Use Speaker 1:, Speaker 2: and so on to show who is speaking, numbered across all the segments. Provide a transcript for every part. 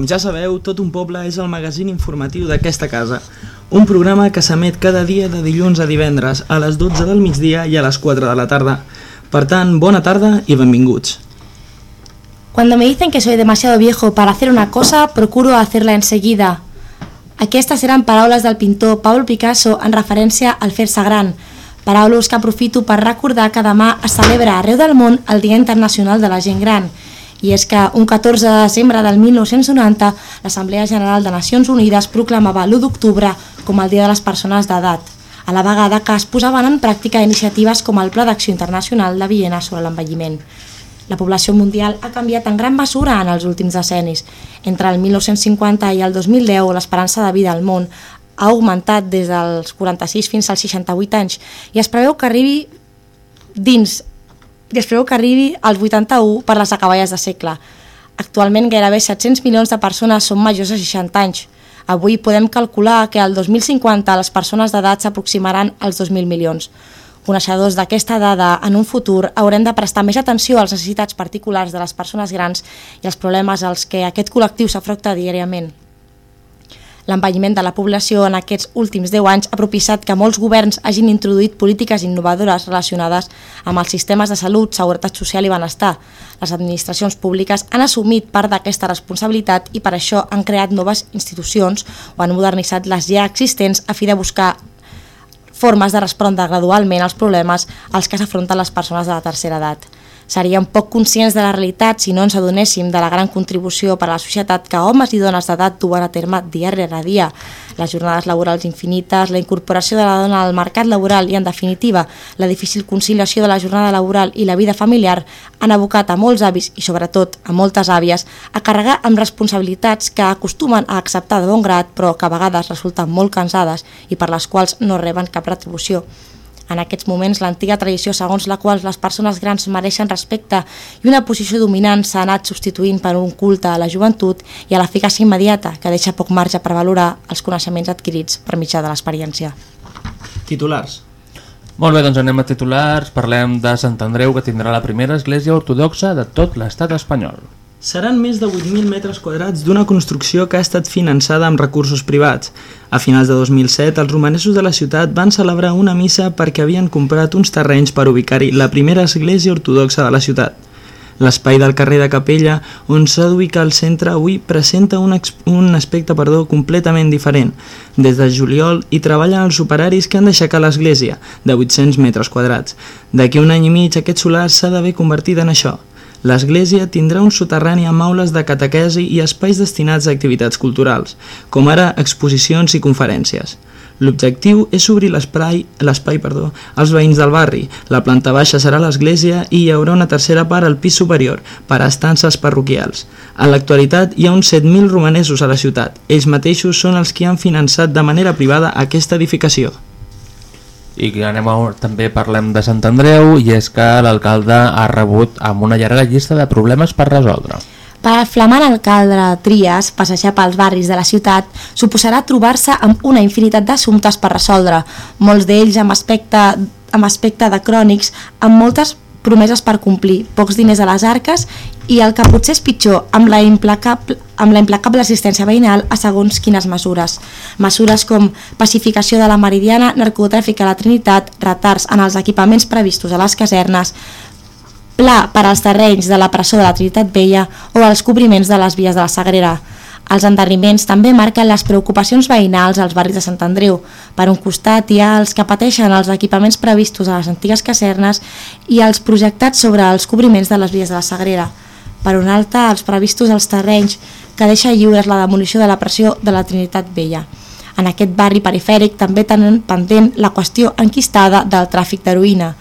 Speaker 1: Com ja sabeu, Tot un poble és el magazín informatiu d'aquesta casa, un programa que s'emet cada dia de dilluns a divendres a les 12 del migdia i a les 4 de la tarda. Per tant, bona tarda i benvinguts.
Speaker 2: Cuando me dicen que soy demasiado viejo para hacer una cosa, procuro hacerla enseguida. Aquestes eren paraules del pintor Pablo Picasso en referència al fer-se gran, paraules que aprofito per recordar que demà es celebra arreu del món el Dia Internacional de la Gent Gran, i és que un 14 de desembre del 1990 l'Assemblea General de Nacions Unides proclamava l'1 d'octubre com el Dia de les Persones d'Edat, a la vegada que es posaven en pràctica iniciatives com el Pla d'Acció Internacional de Viena sobre l'envelliment. La població mundial ha canviat en gran mesura en els últims decennis. Entre el 1950 i el 2010 l'esperança de vida al món ha augmentat des dels 46 fins als 68 anys i es preveu que arribi dins i espero que arribi als 81 per les acaballes de segle. Actualment gairebé 700 milions de persones són majors de 60 anys. Avui podem calcular que al 2050 les persones d'edat s'aproximaran als 2.000 milions. Coneixedors d'aquesta dada, en un futur haurem de prestar més atenció a les necessitats particulars de les persones grans i als problemes als que aquest col·lectiu s'afronta diàriament. L'envelliment de la població en aquests últims 10 anys ha propiciat que molts governs hagin introduït polítiques innovadores relacionades amb els sistemes de salut, seguretat social i benestar. Les administracions públiques han assumit part d'aquesta responsabilitat i per això han creat noves institucions o han modernitzat les ja existents a fi de buscar formes de respondre gradualment als problemes als que s'afronten les persones de la tercera edat seríem poc conscients de la realitat si no ens adonéssim de la gran contribució per a la societat que homes i dones d'edat duen a terme dia rere dia. Les jornades laborals infinites, la incorporació de la dona al mercat laboral i, en definitiva, la difícil conciliació de la jornada laboral i la vida familiar han abocat a molts avis i, sobretot, a moltes àvies a carregar amb responsabilitats que acostumen a acceptar de bon grat però que a vegades resulten molt cansades i per les quals no reben cap retribució. En aquests moments, l'antiga tradició segons la qual les persones grans mereixen respecte i una posició dominant s'ha anat substituint per un culte a la joventut i a l'eficàcia immediata, que deixa poc marge per valorar els coneixements adquirits per mitjà de l'experiència.
Speaker 1: Titulars.
Speaker 3: Molt bé, doncs anem a titulars. Parlem de Sant Andreu, que tindrà la primera església ortodoxa de tot l'estat espanyol.
Speaker 1: Seran més de 8.000 metres quadrats d'una construcció que ha estat finançada amb recursos privats. A finals de 2007, els romanesos de la ciutat van celebrar una missa perquè havien comprat uns terrenys per ubicar-hi la primera església ortodoxa de la ciutat. L'espai del carrer de Capella, on s'ha d'ubicar el centre, avui presenta un, un aspecte perdó, completament diferent. Des de juliol hi treballen els operaris que han d'aixecar l'església, de 800 metres quadrats. D'aquí un any i mig aquest solar s'ha d'haver convertit en això, L'església tindrà un soterrani amb aules de catequesi i espais destinats a activitats culturals, com ara exposicions i conferències. L'objectiu és obrir l'espai als veïns del barri. La planta baixa serà l'església i hi haurà una tercera part al pis superior per a estances parroquials. En l'actualitat hi ha uns 7.000 romanesos a la ciutat. Ells mateixos són els que han finançat de manera privada aquesta edificació.
Speaker 3: I anem a, també parlem de Sant Andreu i és que l'alcalde ha rebut amb una llarga llista de problemes per resoldre.
Speaker 2: Per al flamant alcalde Trias, passejar pels barris de la ciutat suposarà trobar-se amb una infinitat d'assumptes per resoldre, molts d'ells amb aspecte, amb aspecte de crònics, amb moltes promeses per complir, pocs diners a les arques i el que potser és pitjor, amb la implacable, amb la implacable assistència veïnal a segons quines mesures. Mesures com pacificació de la Meridiana, narcotràfic a la Trinitat, retards en els equipaments previstos a les casernes, pla per als terrenys de la presó de la Trinitat Vella o els cobriments de les vies de la Sagrera. Els endarriments també marquen les preocupacions veïnals als barris de Sant Andreu. Per un costat hi ha els que pateixen els equipaments previstos a les antigues casernes i els projectats sobre els cobriments de les vies de la Sagrera. Per un altre, els previstos als terrenys que deixa lliures la demolició de la pressió de la Trinitat Vella. En aquest barri perifèric també tenen pendent la qüestió enquistada del tràfic d'heroïna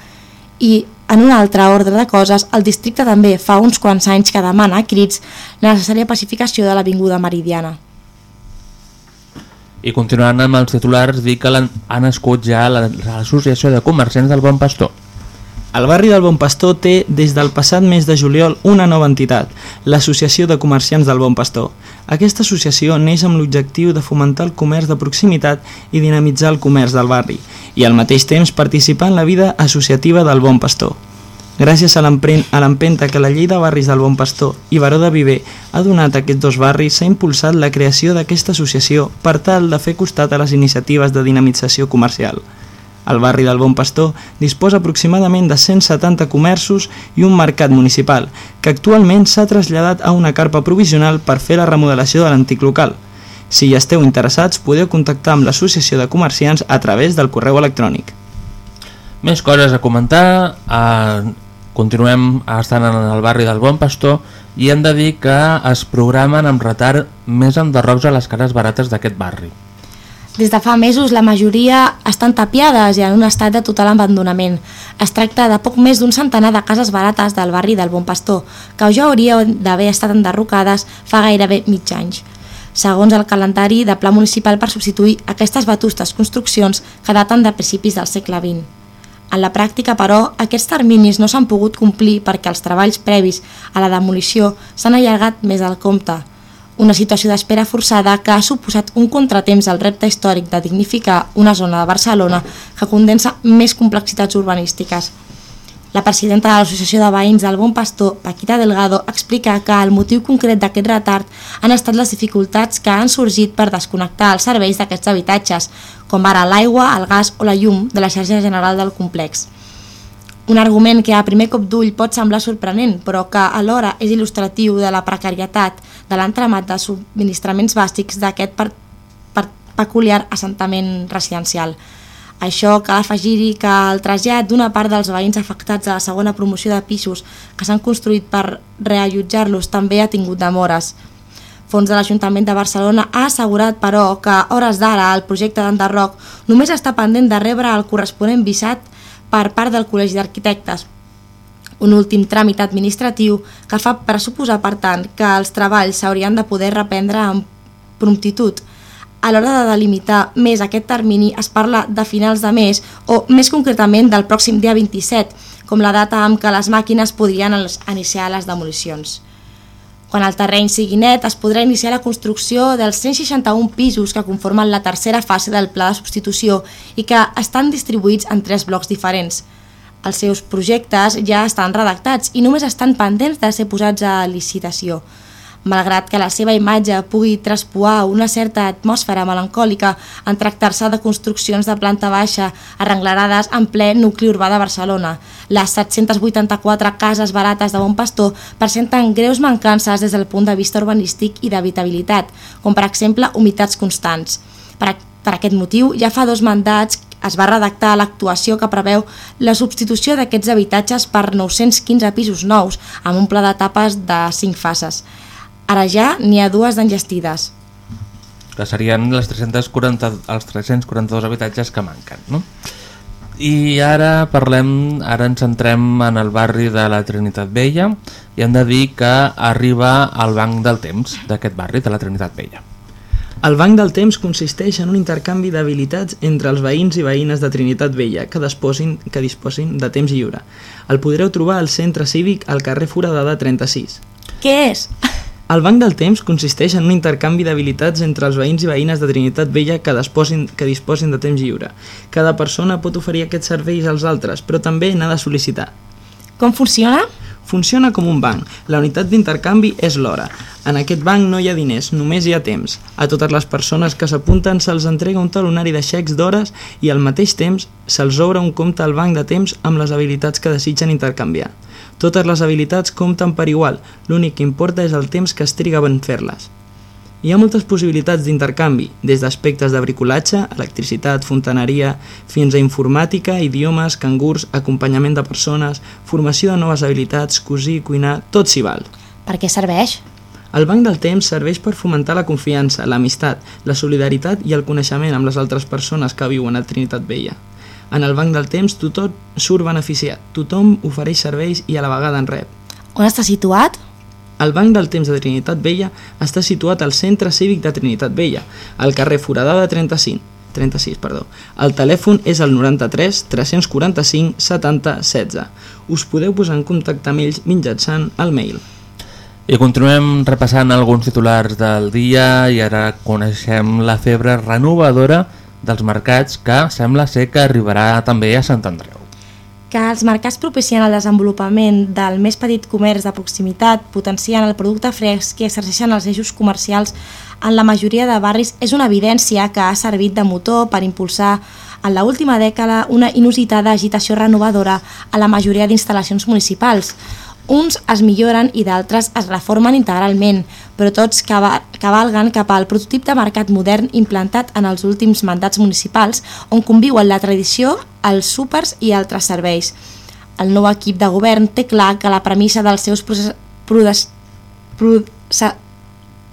Speaker 2: i en un altre ordre de coses, el districte també fa uns quants anys que demana a crits la necessària pacificació de l'Avinguda Meridiana.
Speaker 3: I continuant amb els titulars, dir que ha nascut ja l'Associació de Comerciants del Bon Pastor.
Speaker 1: El barri del Bon Pastor té, des del passat mes de juliol, una nova entitat, l'Associació de Comerciants del Bon Pastor. Aquesta associació neix amb l'objectiu de fomentar el comerç de proximitat i dinamitzar el comerç del barri, i al mateix temps participar en la vida associativa del Bon Pastor. Gràcies a l'empenta que la llei de barris del Bon Pastor i Baró de Viver ha donat a aquests dos barris, s'ha impulsat la creació d'aquesta associació per tal de fer costat a les iniciatives de dinamització comercial. El barri del Bon Pastor disposa aproximadament de 170 comerços i un mercat municipal, que actualment s'ha traslladat a una carpa provisional per fer la remodelació de l'antic local. Si hi esteu interessats, podeu contactar amb l'Associació de Comerciants a través del correu electrònic.
Speaker 3: Més coses a comentar, eh, continuem estant en el barri del Bon Pastor i hem de dir que es programen amb retard més enderrocs a les cares barates d'aquest barri.
Speaker 2: Des de fa mesos la majoria estan tapiades i en un estat de total abandonament. Es tracta de poc més d'un centenar de cases barates del barri del Bon Pastor, que ja haurien d'haver estat enderrocades fa gairebé mig anys segons el calendari de pla municipal per substituir aquestes vetustes construccions que daten de principis del segle XX. En la pràctica, però, aquests terminis no s'han pogut complir perquè els treballs previs a la demolició s'han allargat més del compte. Una situació d'espera forçada que ha suposat un contratemps al repte històric de dignificar una zona de Barcelona que condensa més complexitats urbanístiques. La presidenta de l'Associació de Veïns del Bon Pastor, Paquita Delgado, explica que el motiu concret d'aquest retard han estat les dificultats que han sorgit per desconnectar els serveis d'aquests habitatges, com ara l'aigua, el gas o la llum de la xarxa general del complex. Un argument que a primer cop d'ull pot semblar sorprenent, però que alhora és il·lustratiu de la precarietat de l'entramat de subministraments bàsics d'aquest peculiar assentament residencial. Això cal afegir-hi que el trasllat d'una part dels veïns afectats a la segona promoció de pisos que s'han construït per reallotjar-los també ha tingut demores. Fons de l'Ajuntament de Barcelona ha assegurat, però, que hores d'ara el projecte d'enderroc només està pendent de rebre el corresponent visat per part del Col·legi d'Arquitectes, un últim tràmit administratiu que fa pressuposar, per tant, que els treballs s'haurien de poder reprendre amb promptitud, a l'hora de delimitar més aquest termini es parla de finals de mes o més concretament del pròxim dia 27, com la data amb què les màquines podrien iniciar les demolicions. Quan el terreny sigui net, es podrà iniciar la construcció dels 161 pisos que conformen la tercera fase del pla de substitució i que estan distribuïts en tres blocs diferents. Els seus projectes ja estan redactats i només estan pendents de ser posats a licitació. Malgrat que la seva imatge pugui traspoar una certa atmosfera melancòlica en tractar-se de construccions de planta baixa arrenglarades en ple nucli urbà de Barcelona, les 784 cases barates de Bon Pastor presenten greus mancances des del punt de vista urbanístic i d'habitabilitat, com per exemple humitats constants. Per, per aquest motiu, ja fa dos mandats es va redactar l'actuació que preveu la substitució d'aquests habitatges per 915 pisos nous amb un pla d'etapes de 5 fases. Ara ja n'hi ha dues d'enllestides.
Speaker 3: Que serien les 340, els 342 habitatges que manquen, no? I ara parlem, ara ens centrem en el barri de la Trinitat Vella i hem de dir que arriba al banc del temps d'aquest barri, de la Trinitat Vella.
Speaker 1: El banc del temps consisteix en un intercanvi d'habilitats entre els veïns i veïnes de Trinitat Vella que disposin, que disposin de temps lliure. El podreu trobar al centre cívic al carrer Foradada 36.
Speaker 2: Què és?
Speaker 1: El Banc del Temps consisteix en un intercanvi d'habilitats entre els veïns i veïnes de Trinitat Vella que disposin, que disposin de temps lliure. Cada persona pot oferir aquests serveis als altres, però també n'ha de sol·licitar.
Speaker 2: Com funciona?
Speaker 1: Funciona com un banc. La unitat d'intercanvi és l'hora. En aquest banc no hi ha diners, només hi ha temps. A totes les persones que s'apunten se'ls entrega un talonari de xecs d'hores i al mateix temps se'ls obre un compte al banc de temps amb les habilitats que desitgen intercanviar. Totes les habilitats compten per igual, l'únic que importa és el temps que es triga en fer-les. Hi ha moltes possibilitats d'intercanvi, des d'aspectes de bricolatge, electricitat, fontaneria, fins a informàtica, idiomes, cangurs, acompanyament de persones, formació de noves habilitats, cosir, cuinar, tot s'hi val.
Speaker 2: Per què serveix?
Speaker 1: El Banc del Temps serveix per fomentar la confiança, l'amistat, la solidaritat i el coneixement amb les altres persones que viuen a Trinitat Vella. En el banc del temps tothom surt beneficiat, tothom ofereix serveis i a la vegada en rep.
Speaker 2: On està situat?
Speaker 1: El Banc del Temps de Trinitat Vella està situat al Centre Cívic de Trinitat Vella, al carrer Foradada 35, 36, perdó. El telèfon és el 93 345 70 16. Us podeu posar en contacte amb ells mitjançant el mail.
Speaker 3: I continuem repassant alguns titulars del dia i ara coneixem la febre renovadora dels mercats que sembla ser que arribarà també a Sant Andreu.
Speaker 2: que els mercats propicien el desenvolupament del més petit comerç de proximitat, potenciant el producte fresc i exerceixen els eixos comercials en la majoria de barris és una evidència que ha servit de motor per impulsar en la última dècada una inusitada agitació renovadora a la majoria d'instal·lacions municipals, uns es milloren i d'altres es reformen integralment, però tots cavalguen cap al prototip de mercat modern implantat en els últims mandats municipals, on conviuen la tradició, els súpers i altres serveis. El nou equip de govern té clar que la premissa dels seus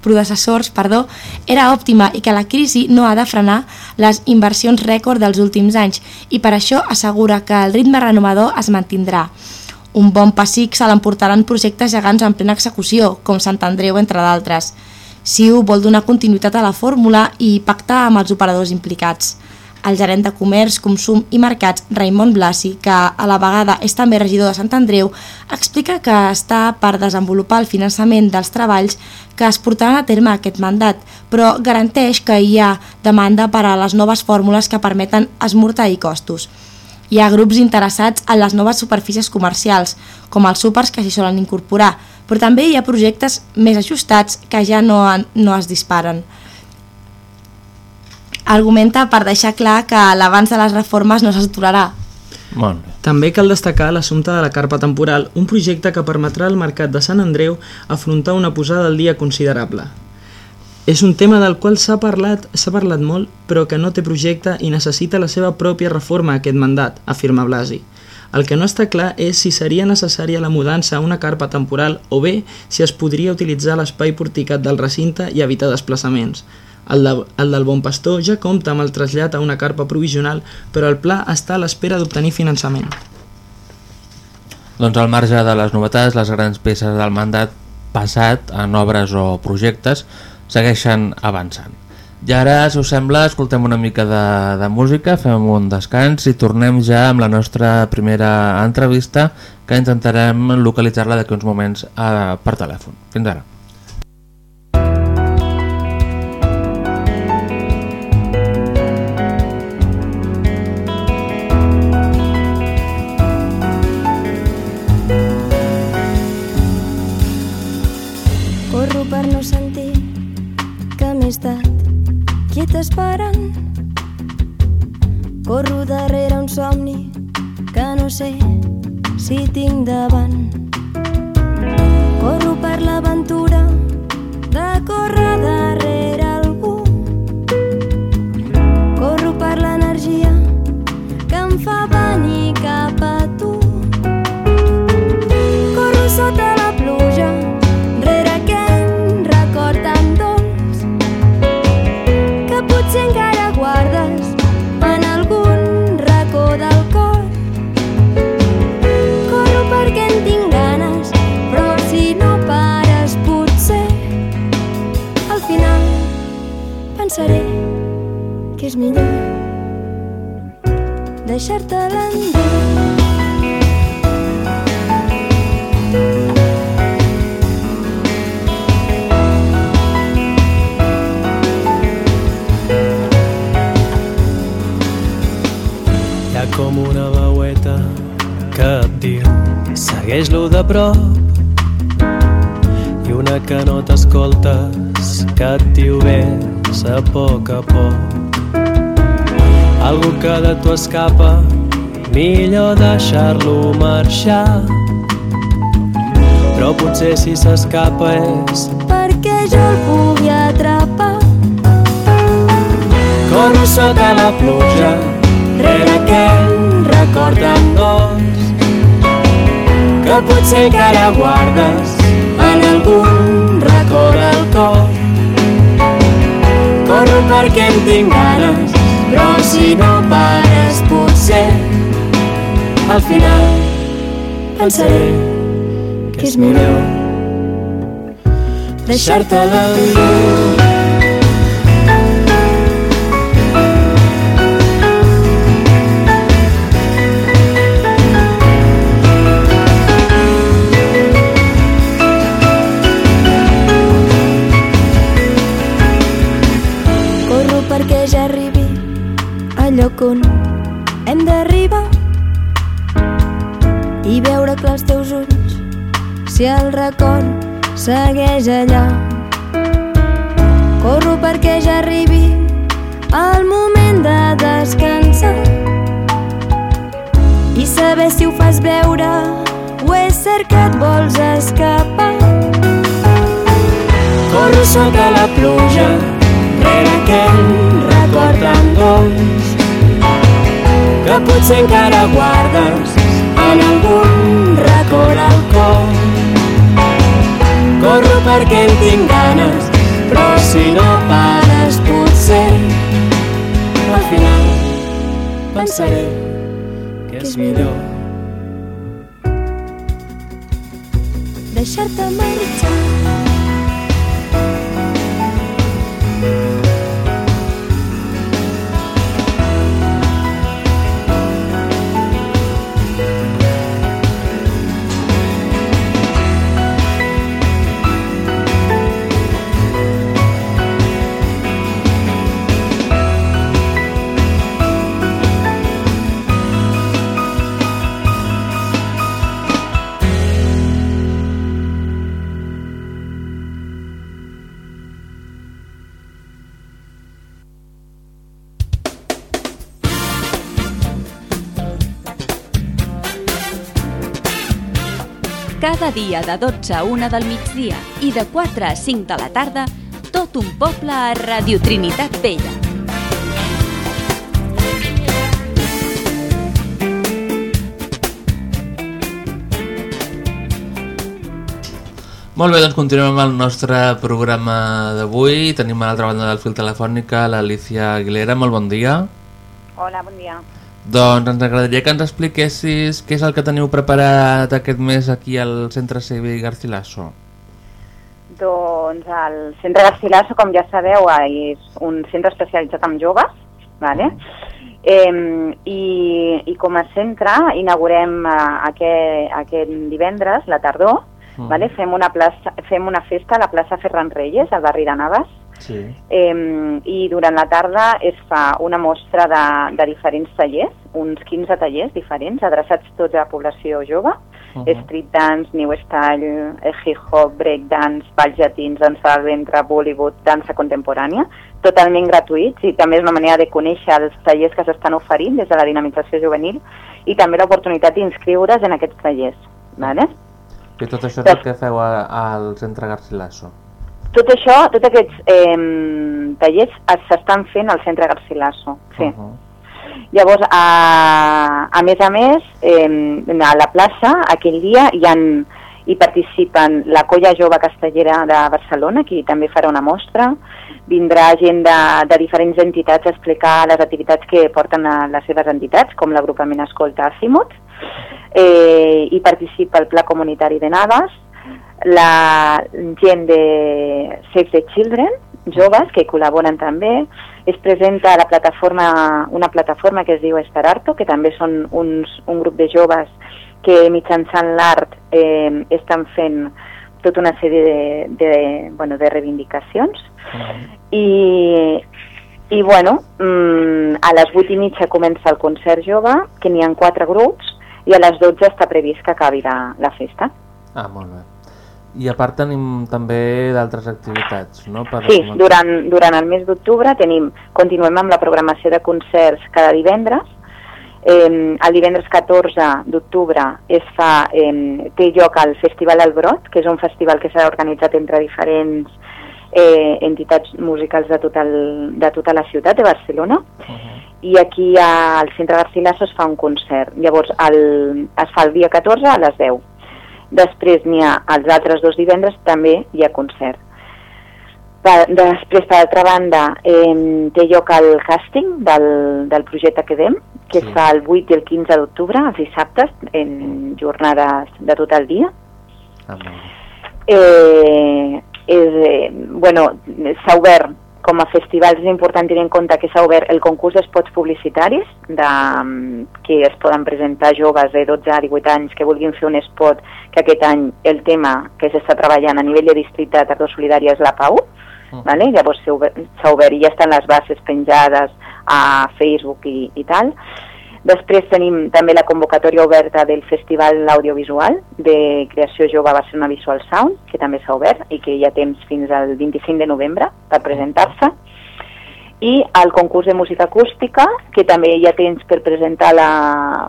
Speaker 2: predecessors perdó, era òptima i que la crisi no ha de frenar les inversions rècord dels últims anys i per això assegura que el ritme renovador es mantindrà. Un bon pessic se l'emportaran projectes gegants en plena execució, com Sant Andreu, entre d'altres. Siu vol donar continuïtat a la fórmula i pactar amb els operadors implicats. El gerent de Comerç, Consum i Mercats, Raimon Blasi, que a la vegada és també regidor de Sant Andreu, explica que està per desenvolupar el finançament dels treballs que es portaran a terme aquest mandat, però garanteix que hi ha demanda per a les noves fórmules que permeten esmortar-hi costos. Hi ha grups interessats en les noves superfícies comercials, com els súpers que s'hi solen incorporar, però també hi ha projectes més ajustats que ja no, no es disparen. Argumenta per deixar clar que l'abans de les reformes no s'aturarà.
Speaker 1: Bon. També cal destacar l'assumpte de la carpa temporal, un projecte que permetrà al mercat de Sant Andreu afrontar una posada al dia considerable. És un tema del qual s'ha parlat, parlat molt, però que no té projecte i necessita la seva pròpia reforma aquest mandat, afirma Blasi. El que no està clar és si seria necessària la mudança a una carpa temporal o bé si es podria utilitzar l'espai porticat del recinte i evitar desplaçaments. El, de, el del Bon Pastor ja compta amb el trasllat a una carpa provisional, però el pla està a l'espera d'obtenir finançament.
Speaker 3: Doncs al marge de les novetats, les grans peces del mandat passat en obres o projectes segueixen avançant. I ara, si us sembla, escoltem una mica de, de música, fem un descans i tornem ja amb la nostra primera entrevista que intentarem localitzar-la d'aquí uns moments eh, per telèfon. Fins ara.
Speaker 4: T'esperen. Corro darrere un somni que no sé si tinc davant. Corro per l'aventura de córrer darrere algú. Corro per l'energia que em fa pensaré que és millor deixar-te
Speaker 5: ha com una veueta que et diu segueix-lo de prop. I una que no t'escoltes que et diu bé a poc a poc. Algú que de tu escapa, millor deixar-lo marxar. Però potser si s'escapa és
Speaker 4: perquè jo el pugui atrapar.
Speaker 5: Corro sota la pluja, rere aquell record d'amors que potser encara guardes en algun Corro perquè en tinc ganes, però si no pares potser al final pensaré que és millor deixar-te la llum.
Speaker 4: Si el record segueix allà. Corro perquè ja arribi el moment de descansar i saber si ho fas veure o és cert que et vols escapar. Corro sota la pluja rere aquell record dolç que potser encara guardes en algun record al cor. Corro perquè en tinc ganes, però si no pares potser al final pensaré
Speaker 5: que és millor
Speaker 4: deixar-te marxar.
Speaker 6: Cada dia de 12 a 1 del migdia i de 4 a 5 de la tarda, tot un poble a Radio Trinitat Vella.
Speaker 3: Molt bé, doncs continuem amb el nostre programa d'avui. Tenim a l'altra banda del fil telefònica l'Alicia Aguilera. Molt bon dia.
Speaker 7: Hola, bon dia.
Speaker 3: Doncs ens agradaria que ens expliquessis què és el que teniu preparat aquest mes aquí al Centre Cívic Garcilaso.
Speaker 7: Doncs el Centre Garcilaso, com ja sabeu, és un centre especialitzat en joves, vale? Eh, i, i com a centre inaugurem eh, aquest, aquest divendres, la tardor,
Speaker 3: Mm.
Speaker 7: vale? fem, una plaça, fem una festa a la plaça Ferran Reyes, al barri de Navas,
Speaker 3: Sí.
Speaker 7: eh, i durant la tarda es fa una mostra de, de diferents tallers, uns 15 tallers diferents, adreçats tots a la població jove,
Speaker 3: Uh
Speaker 7: -huh. street dance, new style, eh, hip hop, break dance, balls llatins, dansa al ventre, Bollywood, dansa contemporània, totalment gratuïts i també és una manera de conèixer els tallers que s'estan oferint des de la dinamització juvenil i també l'oportunitat d'inscriure's en aquests tallers. Vale?
Speaker 3: I tot això és el que feu al Centre Garcilaso.
Speaker 7: Tot això, tots aquests eh, tallers es- s'estan fent al centre Garcilaso. Sí.
Speaker 3: Uh -huh.
Speaker 7: Llavors, a, a més a més, eh, a la plaça, aquell dia, hi, han, hi participen la Colla Jove Castellera de Barcelona, qui també farà una mostra, vindrà gent de, de diferents entitats a explicar les activitats que porten a les seves entitats, com l'agrupament Escolta Azimut, eh, hi participa el Pla Comunitari de Navas, la gent de Save the Children, joves que col·laboren també, es presenta la plataforma, una plataforma que es diu Estararto, que també són uns, un grup de joves que mitjançant l'art eh, estan fent tota una sèrie de, de, bueno, de reivindicacions. I, i bueno, mm, a les 8 i mitja comença el concert jove, que n'hi ha quatre grups, i a les 12 està previst que acabi la, la festa.
Speaker 3: Ah, molt bé. I a part tenim també d'altres activitats, no? Per
Speaker 7: Sí,
Speaker 3: comentar.
Speaker 7: durant, durant el mes d'octubre tenim, continuem amb la programació de concerts cada divendres. Eh, el divendres 14 d'octubre es fa, eh, té lloc el Festival El Brot, que és un festival que s'ha organitzat entre diferents eh, entitats musicals de, tot el, de tota la ciutat de Barcelona i aquí al Centre Garcilaso es fa un concert. Llavors el, es fa el dia 14 a les 10. Després n'hi ha els altres dos divendres també hi ha concert. Per, després, per altra banda, eh, té lloc el càsting del, del projecte Quedem, que
Speaker 3: Sí.
Speaker 7: es fa el 8 i el 15 d'octubre, els dissabtes, en jornades de tot el dia.
Speaker 3: Ah.
Speaker 7: Eh, és, eh, bueno, s'ha obert com a festival, és important tenir en compte que s'ha obert el concurs d'espots publicitaris de, mm, que es poden presentar joves de 12 a 18 anys que vulguin fer un spot que aquest any el tema que s'està treballant a nivell de districte de Tardor Solidària és la pau,
Speaker 3: Uh.
Speaker 7: vale? llavors s'ha obert, s'ha obert i ja estan les bases penjades a Facebook i, i tal. Després tenim també la convocatòria oberta del Festival Audiovisual de Creació Jove Barcelona Visual Sound, que també s'ha obert i que hi ha temps fins al 25 de novembre per presentar-se. I el concurs de música acústica, que també hi ha temps per presentar la,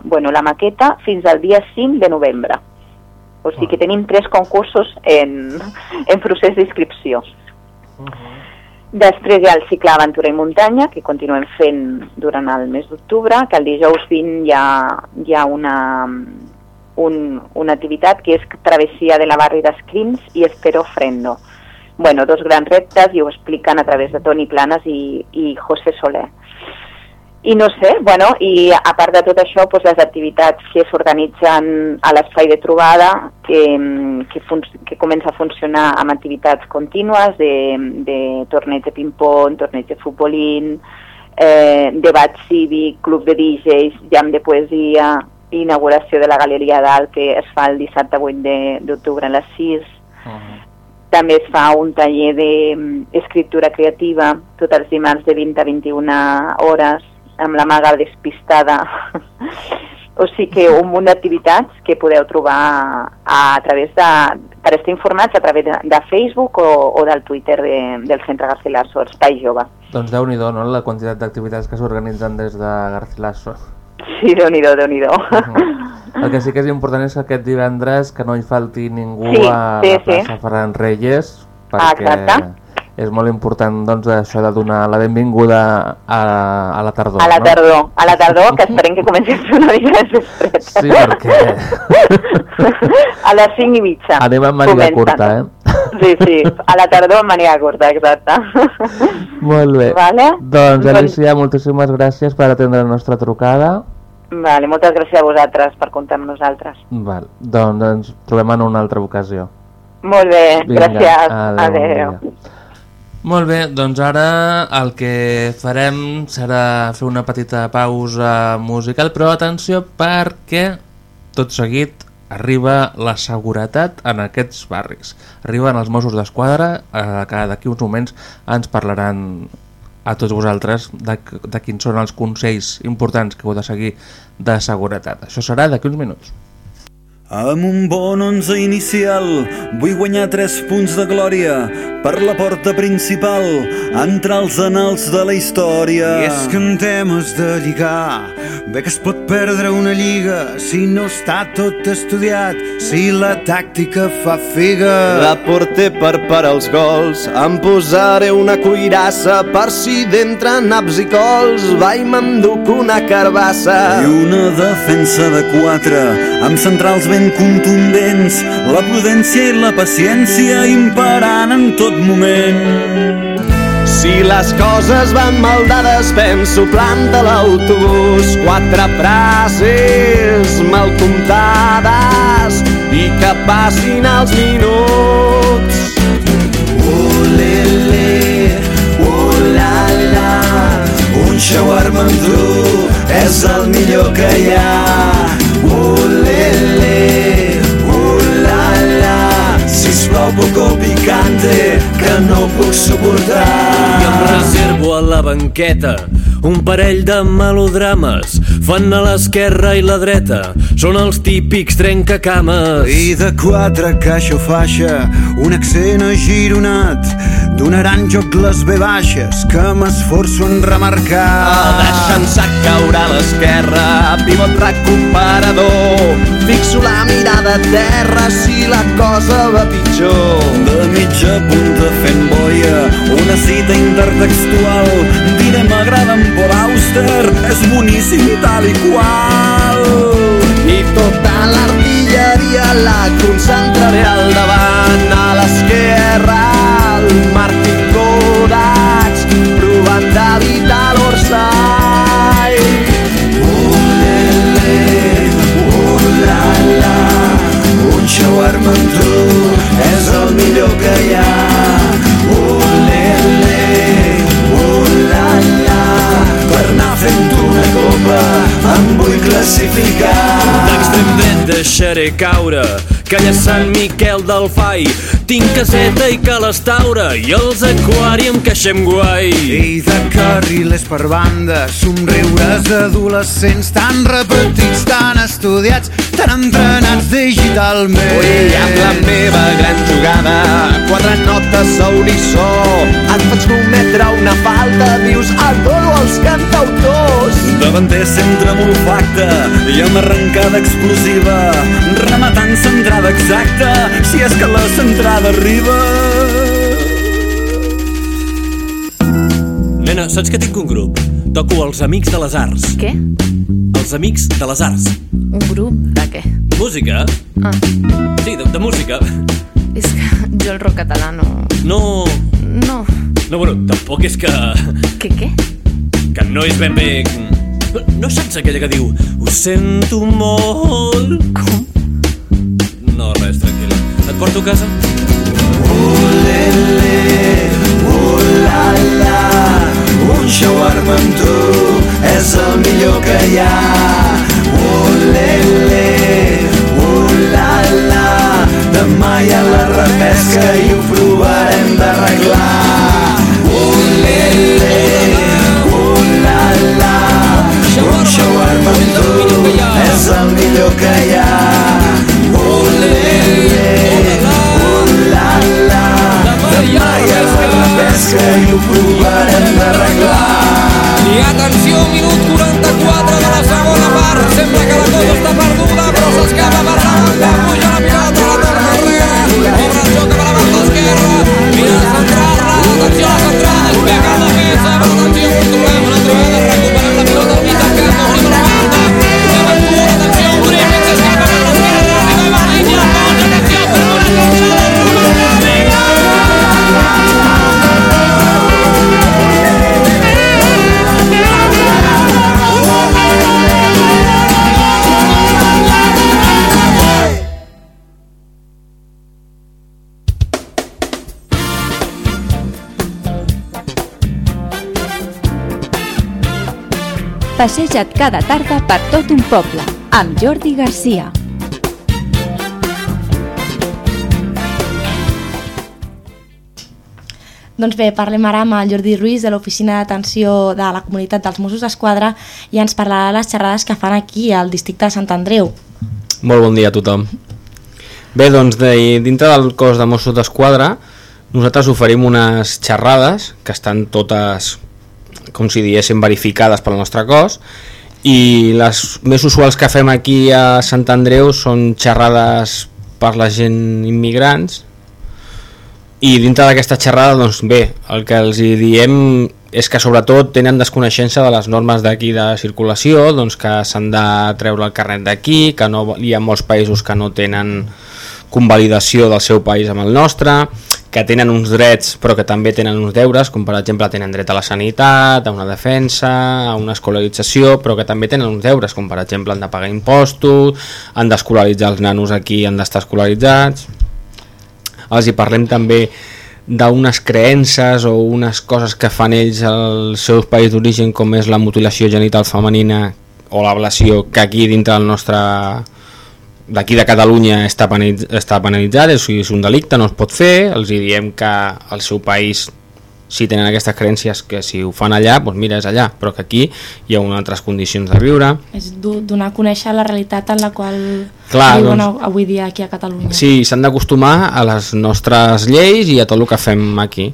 Speaker 7: bueno, la maqueta fins al dia 5 de novembre. O sigui que tenim tres concursos en, en procés d'inscripció. Després hi ha el cicle Aventura i Muntanya, que continuem fent durant el mes d'octubre, que el dijous 20 hi ha, hi ha una, un, una activitat que és travessia de la barri d'Escrins i Espero Frendo. Bueno, dos grans reptes i ho expliquen a través de Toni Planes i, i José Soler. I no sé, bueno, i a part de tot això, doncs les activitats que s'organitzen a l'espai de trobada, que, que, fun que comença a funcionar amb activitats contínues de, de torneig de ping-pong, torneig de futbolín, eh, debat cívic, club de DJs, jam de poesia, inauguració de la Galeria d'Alt que es fa el dissabte 8 d'octubre a les 6,
Speaker 3: Uh -huh.
Speaker 7: també es fa un taller d'escriptura creativa tots els dimarts de 20 a 21 hores amb la maga despistada. o sigui que un munt d'activitats que podeu trobar a, a través de, per estar informats a través de, de Facebook o, o del Twitter de, del Centre Garcilaso, Espai Jove.
Speaker 3: Doncs déu-n'hi-do, no?, la quantitat d'activitats que s'organitzen des de Garcilaso.
Speaker 7: Sí, déu nhi déu
Speaker 3: El que sí que és important és que aquest divendres que no hi falti ningú
Speaker 7: Sí,
Speaker 3: a
Speaker 7: sí,
Speaker 3: la
Speaker 7: sí.
Speaker 3: plaça Ferran Reyes,
Speaker 7: Ah,
Speaker 3: perquè
Speaker 7: exacte.
Speaker 3: És molt important doncs, això de donar la benvinguda a, a la tardor.
Speaker 7: A la
Speaker 3: no?
Speaker 7: tardor, a la tardor, que esperem que comenci a fer una mica més fred.
Speaker 3: Sí, perquè
Speaker 7: a les 5 i mitja.
Speaker 3: anem amb màniga
Speaker 7: comencen.
Speaker 3: curta, eh?
Speaker 7: Sí, sí, a la tardor amb màniga curta, exacte.
Speaker 3: Molt bé.
Speaker 7: Vale.
Speaker 3: Doncs,
Speaker 7: Doncs-
Speaker 3: Alicia, moltíssimes gràcies per atendre la nostra trucada.
Speaker 7: Vale, moltes gràcies a vosaltres per comptar amb nosaltres.
Speaker 3: Val. Doncs ens trobem en una altra ocasió.
Speaker 7: Molt bé,
Speaker 3: Vinga,
Speaker 7: gràcies.
Speaker 3: adéu,
Speaker 7: Adéu.
Speaker 3: dia. Molt bé, doncs ara el que farem serà fer una petita pausa musical, però atenció perquè tot seguit arriba la seguretat en aquests barris. Arriben els Mossos d'Esquadra, eh, que d'aquí uns moments ens parlaran a tots vosaltres de, de quins són els consells importants que heu de seguir de seguretat. Això serà d'aquí uns minuts.
Speaker 8: Amb un bon onze inicial vull guanyar tres punts de glòria per la porta principal, entrar als anals de la història.
Speaker 9: I és que en temes de lligar Bé que es pot perdre una lliga si no està tot estudiat, si la tàctica fa figa.
Speaker 10: La porter per parar els gols, em posaré una cuirassa per si d'entre naps i cols va i m'enduc una carbassa.
Speaker 8: I una defensa de quatre, amb centrals ben contundents, la prudència i la paciència imperant en tot moment.
Speaker 10: Si les coses van mal dades, penso planta l'autobús. Quatre frases mal comptades i que passin els minuts.
Speaker 8: Olele, olala, un shawarma amb tu és el millor que hi ha. Poco picante que no puc suportar.
Speaker 5: I em reservo a la banqueta un parell de melodrames fan a l'esquerra i la dreta són els típics trencacames
Speaker 9: I de quatre caixa o faixa, un accent agironat, donaran joc les ve baixes que m'esforço en remarcar.
Speaker 10: Deixant-se caure a l'esquerra, pivot recuperador. Fixo la mirada a terra si la cosa va pitjor.
Speaker 8: De mitja punta fent boia, una cita intertextual. Diré m'agrada en Paul Auster, és boníssim tal i qual.
Speaker 10: I tota l'artilleria la concentraré al davant, a l'esquerra, el Martí Kodaks, provant d'evitar l'orsai.
Speaker 8: Olele, olala, un shawarma amb tu és el millor que hi ha. Olele, olala, per anar fent una copa em vull classificar.
Speaker 5: D'extrem dret deixaré caure Calla Sant Miquel del Fai Tinc caseta i calestaura i els aquari em queixem guai.
Speaker 9: I de carrilers per banda, somriures d'adolescents tan repetits, tan estudiats, tan entrenats digitalment.
Speaker 10: Ui, amb la meva gran jugada, quatre notes a unissó, et faig cometre una falta, dius adoro els cantautors.
Speaker 8: Davanter centre molt facte i amb arrencada explosiva, rematant centrada exacta, si és que la centrada arriba.
Speaker 5: Nena, saps que tinc un grup? Toco els Amics de les Arts.
Speaker 11: Què?
Speaker 5: Els Amics de les Arts.
Speaker 11: Un grup de què?
Speaker 5: Música?
Speaker 11: Ah,
Speaker 5: Sí, de, de música.
Speaker 11: és que jo el rock català no...
Speaker 5: No...
Speaker 11: No.
Speaker 5: No, bueno, tampoc és que...
Speaker 11: Què, què?
Speaker 5: Que no és ben bé... No saps aquella que diu Ho sento molt...
Speaker 11: Com?
Speaker 5: No, res, tranquil·la. Et porto a casa?
Speaker 10: Un shawarma amb tu és el millor que hi ha. Ulele, ulala, demà hi ha la repesca i ho provarem d'arreglar. Ulele, ulala, un shawarma amb és el millor que hi ha. Ulele, ulala, demà la repesca i ho provarem d'arreglar.
Speaker 12: I atenció, minut 44 de la segona part. Sembla que la cosa està perduda, però s'escapa per la banda. Puja la pilota, la torna enrere. Obre el joc cap la banda esquerra. Mira de centrar-la. Atenció a la centrada. Es pega la defensa. Però atenció, un problema.
Speaker 6: Passeja't cada tarda per tot un poble, amb Jordi Garcia.
Speaker 2: Doncs bé, parlem ara amb el Jordi Ruiz de l'Oficina d'Atenció de la Comunitat dels Mossos d'Esquadra i ens parlarà de les xerrades que fan aquí al districte de Sant Andreu.
Speaker 13: Molt bon dia a tothom. Bé, doncs, de, dintre del cos de Mossos d'Esquadra nosaltres oferim unes xerrades que estan totes, com si diguéssim, verificades pel nostre cos. I les més usuals que fem aquí a Sant Andreu són xerrades per la gent immigrants. I dintre d'aquesta xerrada, doncs bé, el que els hi diem és que sobretot tenen desconeixença de les normes d'aquí de circulació, doncs que s'han de treure el carnet d'aquí, que no, hi ha molts països que no tenen convalidació del seu país amb el nostre, que tenen uns drets però que també tenen uns deures, com per exemple tenen dret a la sanitat, a una defensa, a una escolarització, però que també tenen uns deures, com per exemple han de pagar impostos, han d'escolaritzar els nanos aquí, han d'estar escolaritzats. Els hi parlem també d'unes creences o unes coses que fan ells al seu país d'origen com és la mutilació genital femenina o l'ablació que aquí dintre del nostre d'aquí de Catalunya està, penalitz, està penalitzat, és, és un delicte, no es pot fer, els hi diem que al seu país si tenen aquestes creences que si ho fan allà, doncs mira, és allà, però que aquí hi ha unes altres condicions de viure.
Speaker 2: És do- donar a conèixer la realitat en la qual
Speaker 13: Clar,
Speaker 2: viuen
Speaker 13: doncs-
Speaker 2: avui dia aquí a Catalunya.
Speaker 13: Sí, s'han d'acostumar a les nostres lleis i a tot el que fem aquí.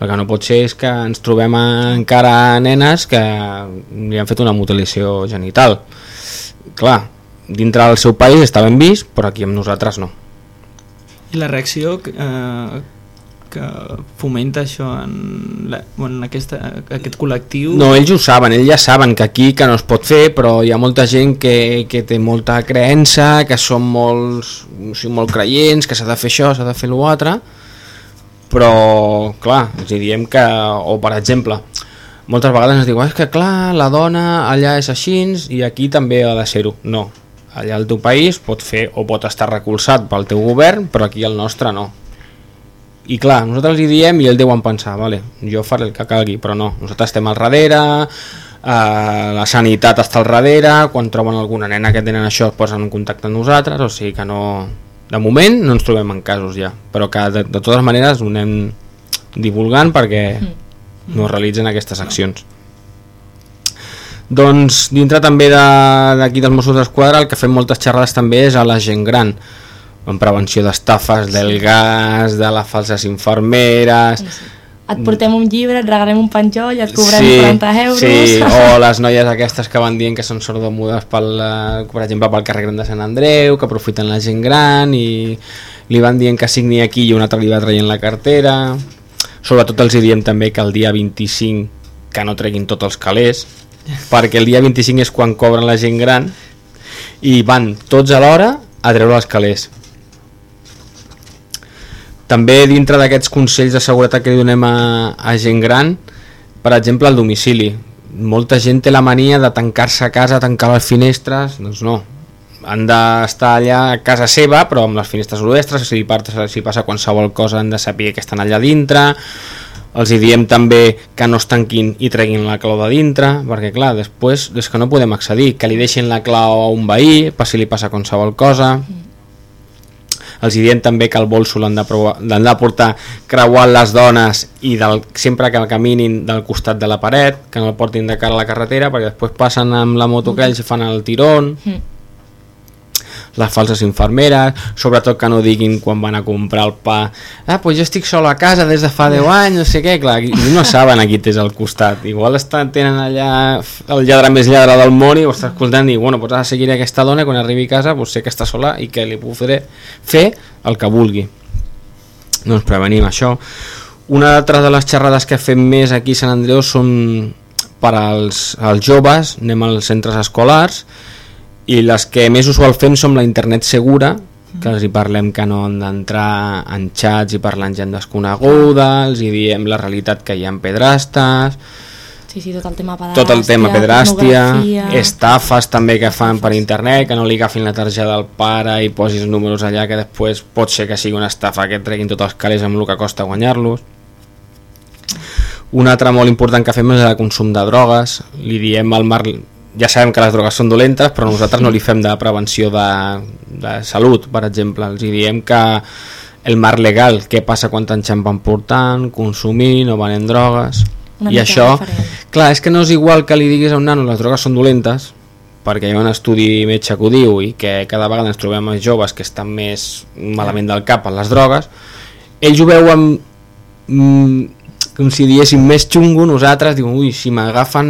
Speaker 13: Perquè no pot ser és que ens trobem encara nenes que li han fet una mutilació genital. Clar, dintre del seu país està ben vist, però aquí amb nosaltres no.
Speaker 1: I la reacció eh, que fomenta això en, la, en aquesta, aquest col·lectiu...
Speaker 13: No, ells ho saben, ells ja saben que aquí que no es pot fer, però hi ha molta gent que, que té molta creença, que són molts, o sigui, molt creients, que s'ha de fer això, s'ha de fer l'altre, però, clar, els diem que, o per exemple, moltes vegades ens diuen, és que clar, la dona allà és així i aquí també ha de ser-ho. No, allà al teu país pot fer o pot estar recolzat pel teu govern, però aquí el nostre no. I clar, nosaltres li diem i ells deuen pensar, vale, jo faré el que calgui, però no, nosaltres estem al darrere, eh, la sanitat està al darrere, quan troben alguna nena que tenen això es posen en contacte amb nosaltres, o sigui que no, De moment no ens trobem en casos ja, però que de, de totes maneres ho anem divulgant perquè no es realitzen aquestes accions. Doncs dintre també d'aquí de, dels Mossos d'Esquadra el que fem moltes xerrades també és a la gent gran en prevenció d'estafes del gas, de les falses infermeres.
Speaker 2: Et portem un llibre, et regalem un penjoll, et cobrem 40 euros...
Speaker 13: Sí, o les noies aquestes que van dient que són sordomudes pel, eh, per exemple pel carrer Gran de Sant Andreu, que aprofiten la gent gran i li van dient que signi aquí i un altre li va traient la cartera. Sobretot els diem també que el dia 25 que no treguin tots els calés perquè el dia 25 és quan cobren la gent gran i van tots a l'hora a treure els calés. També dintre d'aquests consells de seguretat que donem a, a gent gran per exemple al domicili. Molta gent té la mania de tancar-se a casa tancar les finestres, doncs no. Han d'estar allà a casa seva però amb les finestres orestres si, passa, si passa qualsevol cosa han de saber que estan allà dintre els hi diem també que no es tanquin i treguin la clau de dintre perquè clar, després és que no podem accedir. Que li deixin la clau a un veí per si li passa qualsevol cosa. Els hi diem també que el bolso l'han de, de portar creuant les dones i del, sempre que caminin del costat de la paret, que no el portin de cara a la carretera perquè després passen amb la moto que ells fan el tirón.
Speaker 2: Mm.
Speaker 13: Les falses infermeres, sobretot que no diguin quan van a comprar el pa ah, pues jo estic sol a casa des de fa 10 anys no sé què, clar, no saben a qui tens al costat. Igual estan, tenen allà el lladre més lladre del món i ho està escoltant i bueno, pues ara seguiré aquesta dona quan arribi a casa pues sé que està sola i que li podré fer el que vulgui doncs prevenim això. Una altra de les xerrades que fem més aquí a Sant Andreu són per als, als joves, anem als centres escolars i les que més usual fem són la internet segura que els hi parlem que no han d'entrar en xats i parlar amb gent desconeguda els hi diem la realitat que hi ha pedrastes.
Speaker 2: Sí, sí, tot el tema pedàstia,
Speaker 13: tot el tema pedràstia, estafes també que fan per internet, que no li agafin la targeta del pare i posis números allà que després pot ser que sigui una estafa que et treguin tots els calés amb el que costa guanyar-los. Un altre molt important que fem és el consum de drogues, li diem al mar ja sabem que les drogues són dolentes però nosaltres no li fem de prevenció de, de salut, per exemple els diem que el marc legal què passa quan t'enxen van portant consumint o venent drogues
Speaker 2: Una
Speaker 13: i això,
Speaker 2: diferent.
Speaker 13: clar, és que no és igual que li diguis a un nano les drogues són dolentes perquè hi ha un estudi metge que ho diu i que cada vegada ens trobem els joves que estan més malament del cap en les drogues ells ho veuen mm, com si diéssim més xungo nosaltres diuen, ui, si m'agafen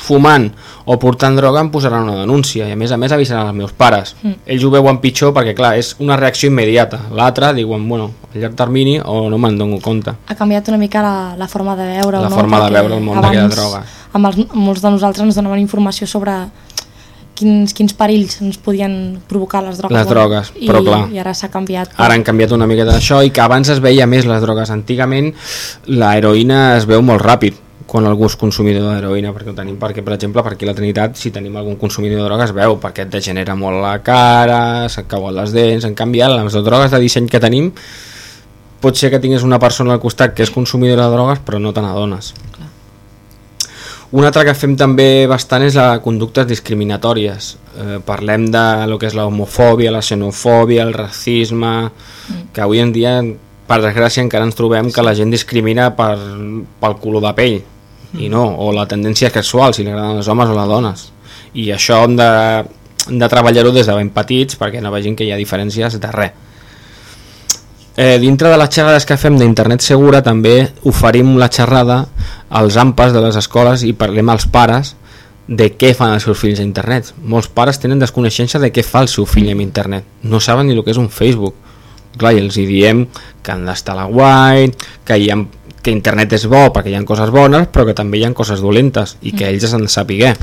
Speaker 13: fumant o portant droga em posaran una denúncia i a més a més avisaran els meus pares
Speaker 2: Mm.
Speaker 13: ells ho veuen pitjor perquè clar, és una reacció immediata l'altra diuen, bueno, a llarg termini o no me'n dono compte
Speaker 2: Ha canviat una mica la, la forma de veure
Speaker 13: La
Speaker 2: no?
Speaker 13: forma de
Speaker 2: Perquè
Speaker 13: veure el món
Speaker 2: abans,
Speaker 13: d'aquella droga.
Speaker 2: Amb els, molts de nosaltres ens donaven informació sobre quins, quins perills ens podien provocar les drogues.
Speaker 13: Les drogues,
Speaker 2: I,
Speaker 13: però clar.
Speaker 2: I ara s'ha canviat.
Speaker 13: Ara han canviat una miqueta d'això i que abans es veia més les drogues. Antigament la heroïna es veu molt ràpid quan algú és consumidor d'heroïna perquè ho tenim perquè per exemple per aquí a la Trinitat si tenim algun consumidor de drogues es veu perquè et degenera molt la cara se't cauen les dents, en canvi les drogues de disseny que tenim pot ser que tingués una persona al costat que és consumidora de drogues però no te n'adones. Un altre que fem també bastant és la conductes discriminatòries. Eh, parlem de lo que és l'homofòbia, la xenofòbia, el racisme, que avui en dia, per desgràcia, encara ens trobem que la gent discrimina per, pel color de pell, i no, o la tendència sexual, si li agraden els homes o les dones. I això hem de, hem de treballar-ho des de ben petits perquè no vegin que hi ha diferències de res. Eh, dintre de les xerrades que fem d'internet segura també oferim la xerrada als AMPAs de les escoles i parlem als pares de què fan els seus fills a internet. Molts pares tenen desconeixença de què fa el seu fill amb internet. No saben ni el que és un Facebook. Clar, i els hi diem que han d'estar a la guai, que, hi ha, que internet és bo perquè hi ha coses bones, però que també hi ha coses dolentes i que
Speaker 2: Mm.
Speaker 13: ells de saber.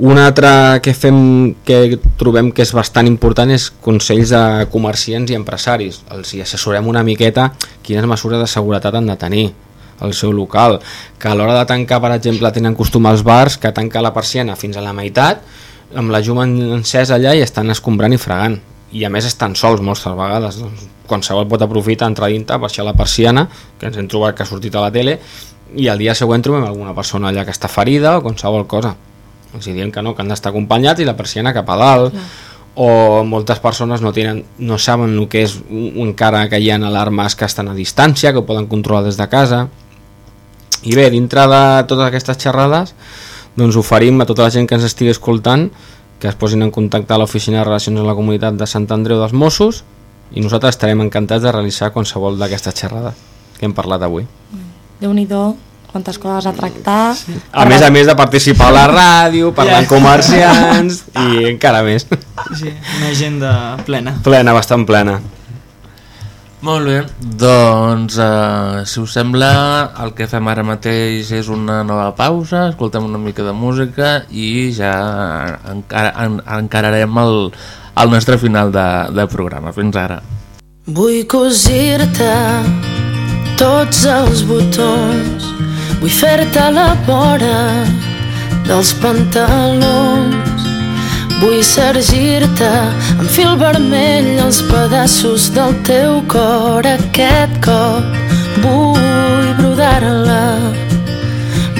Speaker 13: Un altre que fem que trobem que és bastant important és consells de comerciants i empresaris. Els hi assessorem una miqueta quines mesures de seguretat han de tenir al seu local, que a l'hora de tancar, per exemple, tenen costum als bars que tanca la persiana fins a la meitat amb la llum en- encesa allà i estan escombrant i fregant i a més estan sols moltes vegades doncs, qualsevol pot aprofitar, entrar dintre baixar la persiana, que ens hem trobat que ha sortit a la tele i al dia següent trobem alguna persona allà que està ferida o qualsevol cosa els diem que no, que han d'estar acompanyats i la persiana cap a dalt
Speaker 2: Clar.
Speaker 13: o moltes persones no, tenen, no saben el que és un- encara que hi ha alarmes que estan a distància, que ho poden controlar des de casa i bé, dintre de totes aquestes xerrades doncs oferim a tota la gent que ens estigui escoltant que es posin en contacte a l'Oficina de Relacions amb la Comunitat de Sant Andreu dels Mossos i nosaltres estarem encantats de realitzar qualsevol d'aquestes xerrades que hem parlat avui.
Speaker 2: Déu-n'hi-do, quantes coses a tractar.
Speaker 13: A més a més de participar a la ràdio, parlant
Speaker 1: Ja.
Speaker 13: comerciants i encara més.
Speaker 1: Sí, una agenda plena.
Speaker 13: Plena, bastant plena.
Speaker 3: Molt bé, doncs uh, si us sembla el que fem ara mateix és una nova pausa, escoltem una mica de música i ja encara, en, encararem el, el nostre final de, de programa. Fins ara.
Speaker 14: Vull cosir-te tots els botons Vull fer-te la vora dels pantalons Vull sergir-te amb fil vermell els pedaços del teu cor. Aquest cop Vull brodar-la.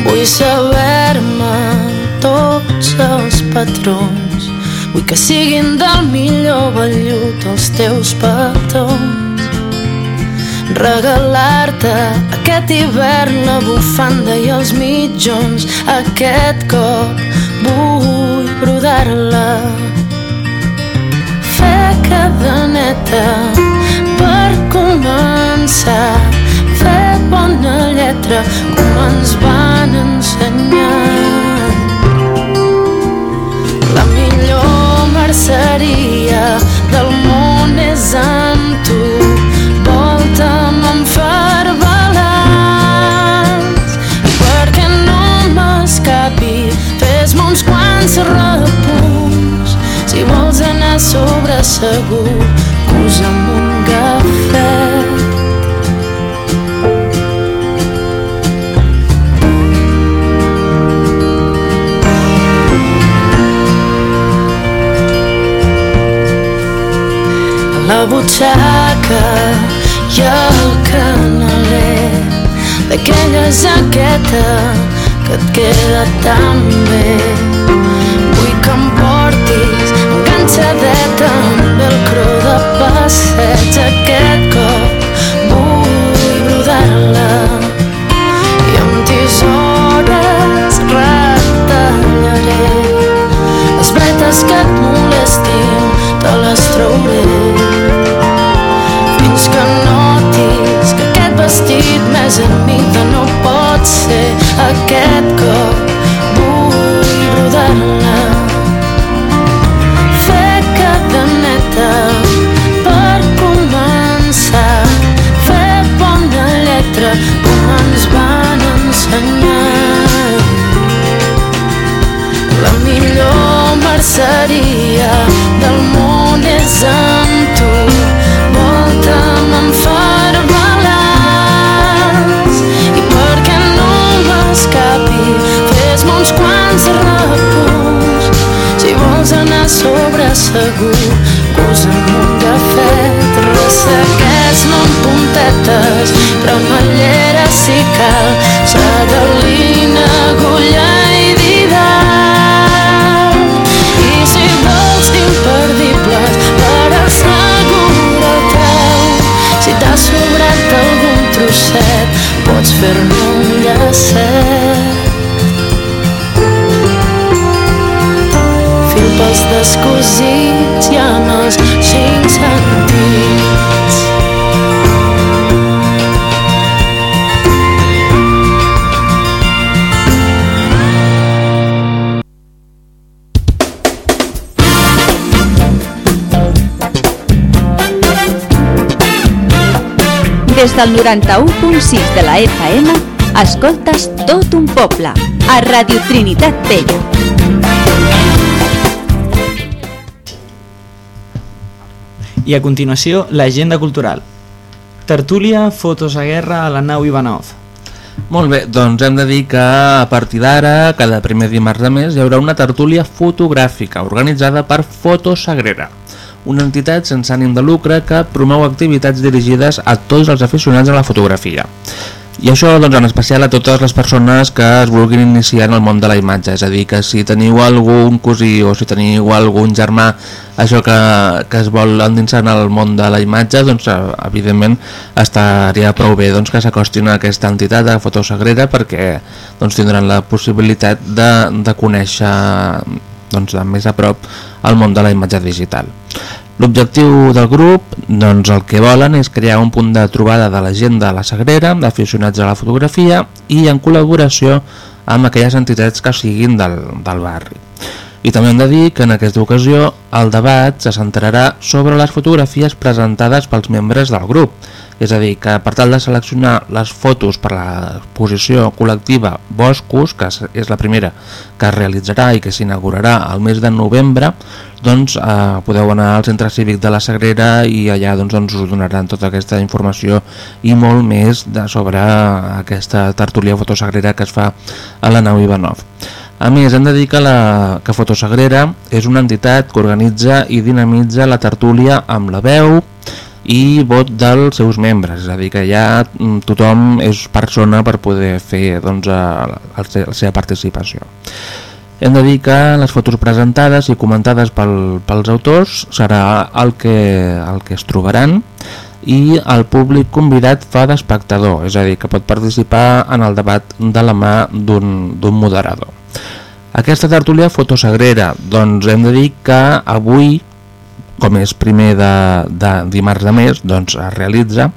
Speaker 14: Vull saber-me tots els patrons. Vull que siguin del millor vellut els teus petons. Regalar-te aquest hivern la bufanda i els mitjons. Aquest cop brodar-la Fer cadeneta per començar. Fer bona lletra com ens van ensenyar. La millor merceria del món és amb tu. Repunts si vols anar sobre segur posa'm un a la butxaca i el canaler d'aquella jaqueta que et queda tan bé que em portis enganxadeta amb velcro de passeig aquest cop. Vull brodar-la i amb tisores retallaré les bretes que et del
Speaker 6: 91.6 de la FM, escoltes tot un poble, a Radio Trinitat Vella.
Speaker 1: I a continuació, l'agenda cultural. Tertúlia, fotos a guerra a la nau Ivanov.
Speaker 3: Molt bé, doncs hem de dir que a partir d'ara, cada primer dimarts de mes, hi haurà una tertúlia fotogràfica organitzada per Fotosagrera, una entitat sense ànim de lucre que promou activitats dirigides a tots els aficionats a la fotografia. I això doncs, en especial a totes les persones que es vulguin iniciar en el món de la imatge, és a dir, que si teniu algun cosí o si teniu algun germà això que, que es vol endinsar en el món de la imatge, doncs eh, evidentment estaria prou bé doncs, que s'acostin a aquesta entitat de Fotosagrera perquè doncs, tindran la possibilitat de, de conèixer doncs, de més a prop el món de la imatge digital. L'objectiu del grup, doncs el que volen és crear un punt de trobada de la gent de la Sagrera, d'aficionats a la fotografia i en col·laboració amb aquelles entitats que siguin del, del barri. I també hem de dir que en aquesta ocasió el debat se centrarà sobre les fotografies presentades pels membres del grup, és a dir, que per tal de seleccionar les fotos per a l'exposició col·lectiva Boscos, que és la primera que es realitzarà i que s'inaugurarà al mes de novembre, doncs eh, podeu anar al centre cívic de la Sagrera i allà doncs, doncs, us donaran tota aquesta informació i molt més de, sobre aquesta tertúlia fotosagrera que es fa a la nau Ivanov. A més, hem de dir que, la, que Fotosagrera és una entitat que organitza i dinamitza la tertúlia amb la veu i vot dels seus membres, és a dir, que ja mm, tothom és persona per poder fer doncs, la, la seva participació. Hem de dir que les fotos presentades i comentades pel, pels autors serà el que, el que es trobaran i el públic convidat fa d'espectador, és a dir, que pot participar en el debat de la mà d'un moderador. Aquesta tertúlia fotosagrera, doncs hem de dir que avui, com és primer de, de dimarts de mes, doncs es realitza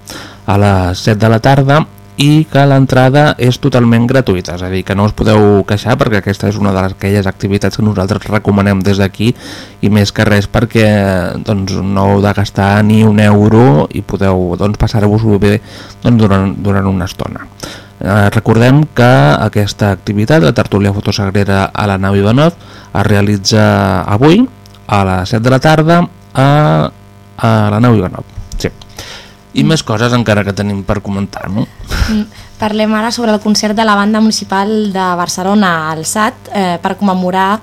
Speaker 3: a les 7 de la tarda i que l'entrada és totalment gratuïta, és a dir, que no us podeu queixar perquè aquesta és una de les aquelles activitats que nosaltres recomanem des d'aquí i més que res perquè doncs, no heu de gastar ni un euro i podeu doncs, passar-vos bé doncs, durant, durant una estona. Eh, recordem que aquesta activitat, la tertúlia fotosagrera a la nau Ivanov, es realitza avui a les 7 de la tarda a, a la nau Ivanov. Sí i més coses encara que tenim per comentar, no?
Speaker 2: Mm. Parlem ara sobre el concert de la banda municipal de Barcelona, al SAT, eh, per commemorar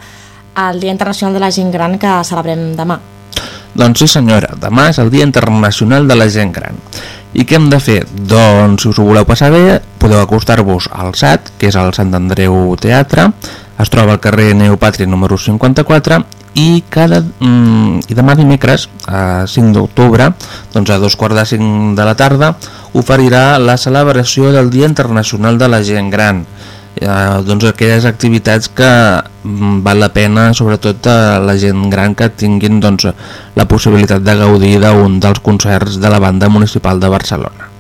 Speaker 2: el Dia Internacional de la Gent Gran que celebrem demà.
Speaker 3: Doncs sí senyora, demà és el Dia Internacional de la Gent Gran. I què hem de fer? Doncs si us ho voleu passar bé, podeu acostar-vos al SAT, que és el Sant Andreu Teatre, es troba al carrer Neopatri número 54 i cada mm, i demà dimecres a 5 d'octubre doncs a dos quarts de 5 de la tarda oferirà la celebració del Dia Internacional de la Gent Gran. Eh, doncs aquelles activitats que mm, val la pena sobretot a la gent gran que tinguin doncs, la possibilitat de gaudir d'un dels concerts de la banda municipal de Barcelona.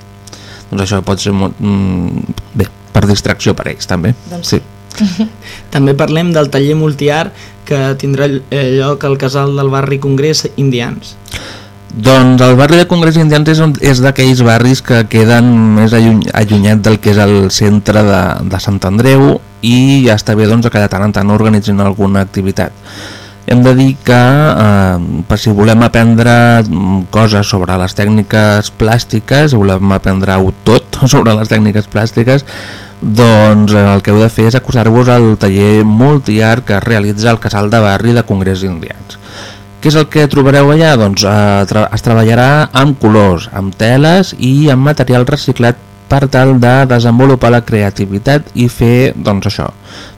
Speaker 3: Doncs això pot ser molt, mm, bé, per distracció per ells també. Doncs... sí.
Speaker 1: també parlem del taller multiart que tindrà eh, lloc al casal del barri Congrés Indians.
Speaker 3: Doncs el barri de Congrés Indians és, és d'aquells barris que queden més alluny, allunyat del que és el centre de, de Sant Andreu i ja està bé doncs, que de tant en tant organitzin alguna activitat. Hem de dir que eh, per si volem aprendre mm, coses sobre les tècniques plàstiques, volem aprendre tot sobre les tècniques plàstiques, doncs eh, el que heu de fer és acostar-vos al taller multiart que realitza al casal de barri de Congrés Indians. Què és el que trobareu allà? Doncs eh, es treballarà amb colors, amb teles i amb material reciclat per tal de desenvolupar la creativitat i fer, doncs això,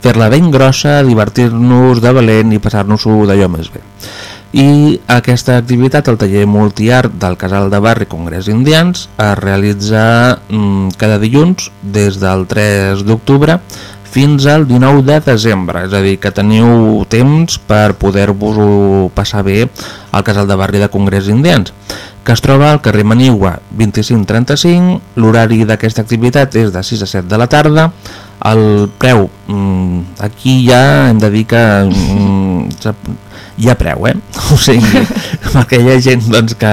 Speaker 3: fer-la ben grossa, divertir-nos de valent i passar-nos-ho d'allò més bé. I aquesta activitat, el taller multiart del Casal de Barri Congrés Indians, es realitza mm, cada dilluns des del 3 d'octubre fins al 19 de desembre, és a dir, que teniu temps per poder-vos-ho passar bé al Casal de Barri de Congrés Indians, que es troba al carrer Manigua 2535, l'horari d'aquesta activitat és de 6 a 7 de la tarda, el preu, mm, aquí ja hem de dir que mm, hi ha preu, eh? O sigui, aquella gent doncs, que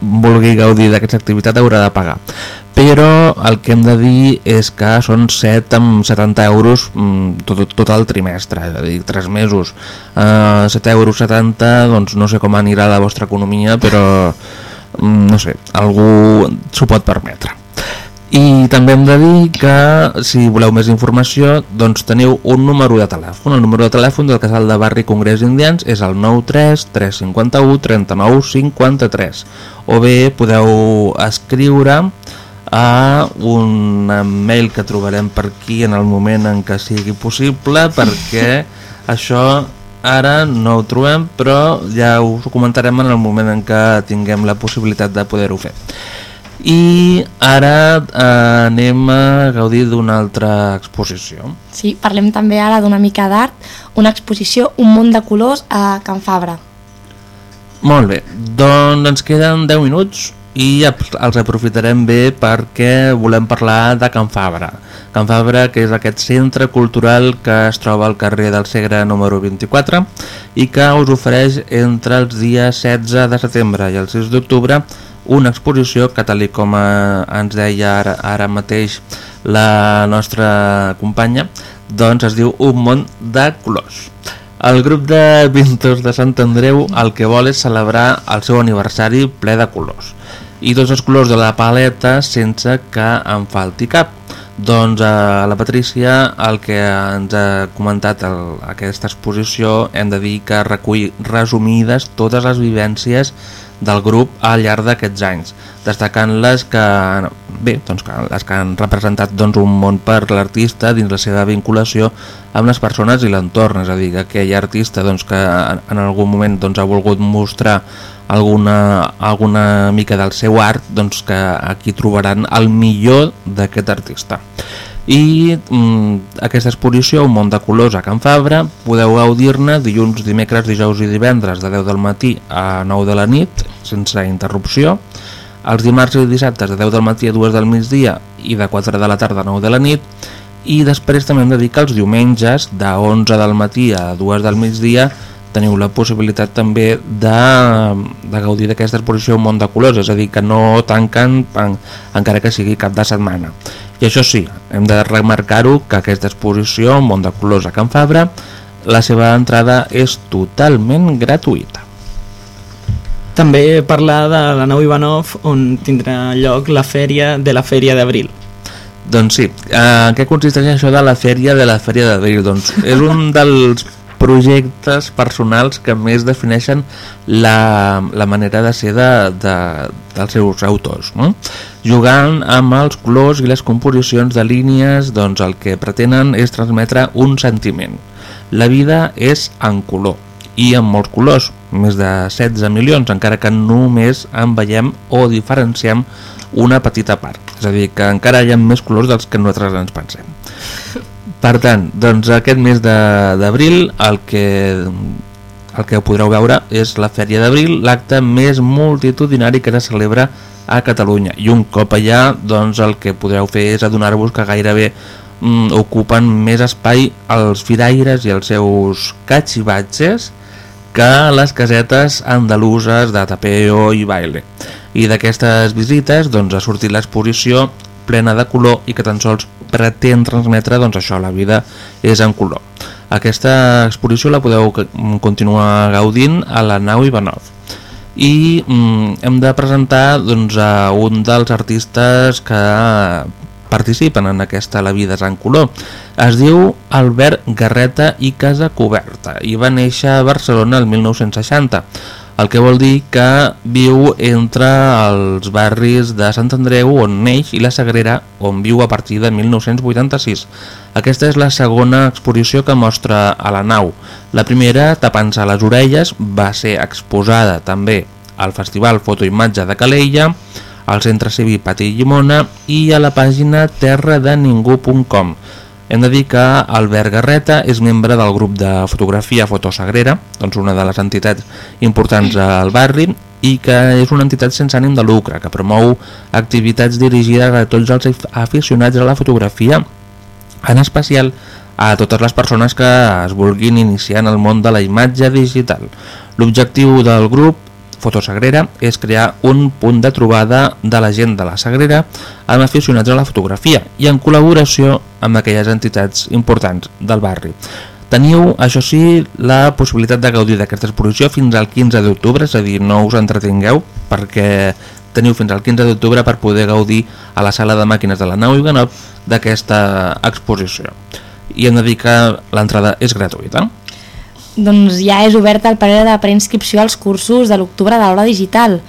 Speaker 3: vulgui gaudir d'aquesta activitat haurà de pagar. Però el que hem de dir és que són 7 amb 70 euros mm, tot, tot el trimestre, és a dir, 3 mesos. Uh, 7 euros 70, doncs no sé com anirà la vostra economia, però mm, no sé, algú s'ho pot permetre. I també hem de dir que si voleu més informació doncs teniu un número de telèfon. El número de telèfon del casal de barri Congrés Indians és el 93 351 39 53 o bé podeu escriure a un mail que trobarem per aquí en el moment en què sigui possible perquè això ara no ho trobem però ja us ho comentarem en el moment en què tinguem la possibilitat de poder-ho fer. I ara eh, anem a gaudir d'una altra exposició.
Speaker 2: Sí, parlem també ara d'una mica d'art, una exposició Un món de colors a Can Fabra.
Speaker 3: Molt bé, doncs ens queden 10 minuts i els aprofitarem bé perquè volem parlar de Can Fabra. Can Fabra, que és aquest centre cultural que es troba al carrer del Segre número 24 i que us ofereix entre els dies 16 de setembre i el 6 d'octubre una exposició que tal com eh, ens deia ara, ara mateix la nostra companya doncs es diu Un món de colors. El grup de pintors de Sant Andreu el que vol és celebrar el seu aniversari ple de colors i tots els colors de la paleta sense que en falti cap. Doncs a la Patrícia el que ens ha comentat el, aquesta exposició hem de dir que recull resumides totes les vivències del grup al llarg d'aquests anys, destacant les que, bé, doncs que les que han representat doncs, un món per l'artista dins la seva vinculació amb les persones i l'entorn, és a dir, que aquell artista doncs, que en algun moment doncs, ha volgut mostrar alguna, alguna mica del seu art, doncs que aquí trobaran el millor d'aquest artista. I mm, aquesta exposició, Un món de colors a Can Fabra, podeu gaudir-ne dilluns, dimecres, dijous i divendres de 10 del matí a 9 de la nit, sense interrupció, els dimarts i dissabtes de 10 del matí a 2 del migdia i de 4 de la tarda a 9 de la nit, i després també hem de dir que els diumenges de 11 del matí a 2 del migdia teniu la possibilitat també de, de gaudir d'aquesta exposició Un món de colors, és a dir, que no tanquen en, encara que sigui cap de setmana. I això sí, hem de remarcar-ho que aquesta exposició Un món de colors a Can Fabra, la seva entrada és totalment gratuïta.
Speaker 1: També parlar de la nau Ivanov on tindrà lloc la fèria de la fèria d'abril.
Speaker 3: Doncs sí, eh, en què consisteix això de la fèria de la fèria d'abril? Doncs és un dels projectes personals que més defineixen la, la manera de ser de, de, dels seus autors. No? Jugant amb els colors i les composicions de línies, doncs el que pretenen és transmetre un sentiment. La vida és en color i amb molts colors, més de 16 milions, encara que només en veiem o diferenciem una petita part. És a dir, que encara hi ha més colors dels que nosaltres ens pensem. Per tant, doncs aquest mes d'abril el que el que podreu veure és la Fèria d'Abril, l'acte més multitudinari que es celebra a Catalunya. I un cop allà, doncs el que podreu fer és adonar-vos que gairebé mm, ocupen més espai els firaires i els seus catxivatges que les casetes andaluses de tapeo i baile. I d'aquestes visites doncs, ha sortit l'exposició plena de color i que tan sols pretén transmetre doncs, això, la vida és en color. Aquesta exposició la podeu c- continuar gaudint a la nau Ivanov i mm, hem de presentar doncs, a un dels artistes que participen en aquesta La vida és en color. Es diu Albert Garreta i Casa Coberta i va néixer a Barcelona el 1960 el que vol dir que viu entre els barris de Sant Andreu on neix i la Sagrera on viu a partir de 1986. Aquesta és la segona exposició que mostra a la nau. La primera, Tapant-se les orelles, va ser exposada també al Festival Fotoimatge de Calella, al Centre Cívic Pati Llimona i a la pàgina terradeningú.com. Hem de dir que Albert Garreta és membre del grup de fotografia Fotosagrera, doncs una de les entitats importants al barri, i que és una entitat sense ànim de lucre, que promou activitats dirigides a tots els af- aficionats a la fotografia, en especial a totes les persones que es vulguin iniciar en el món de la imatge digital. L'objectiu del grup Fotosagrera és crear un punt de trobada de la gent de la Sagrera amb aficionats a la fotografia i en col·laboració amb aquelles entitats importants del barri. Teniu, això sí, la possibilitat de gaudir d'aquesta exposició fins al 15 d'octubre, és a dir, no us entretingueu perquè teniu fins al 15 d'octubre per poder gaudir a la sala de màquines de la nau Ivanov d'aquesta exposició. I hem de dir que l'entrada és gratuïta.
Speaker 2: Doncs ja és oberta el període de preinscripció als cursos de l'octubre de l'aula digital.